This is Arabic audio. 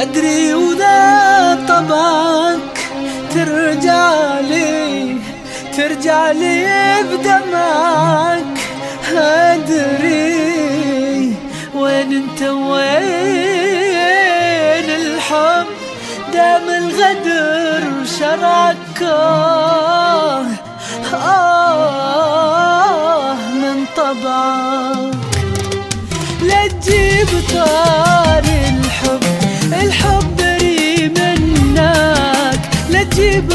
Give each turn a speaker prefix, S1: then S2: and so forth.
S1: أدري وذا طبعك ترجع لي ترجع لي بدمعك. أدري وين أنت وين الحب دام الغدر شرعك. آه من طبعك. لا تجيب طارق الحب بري منك لا تجيب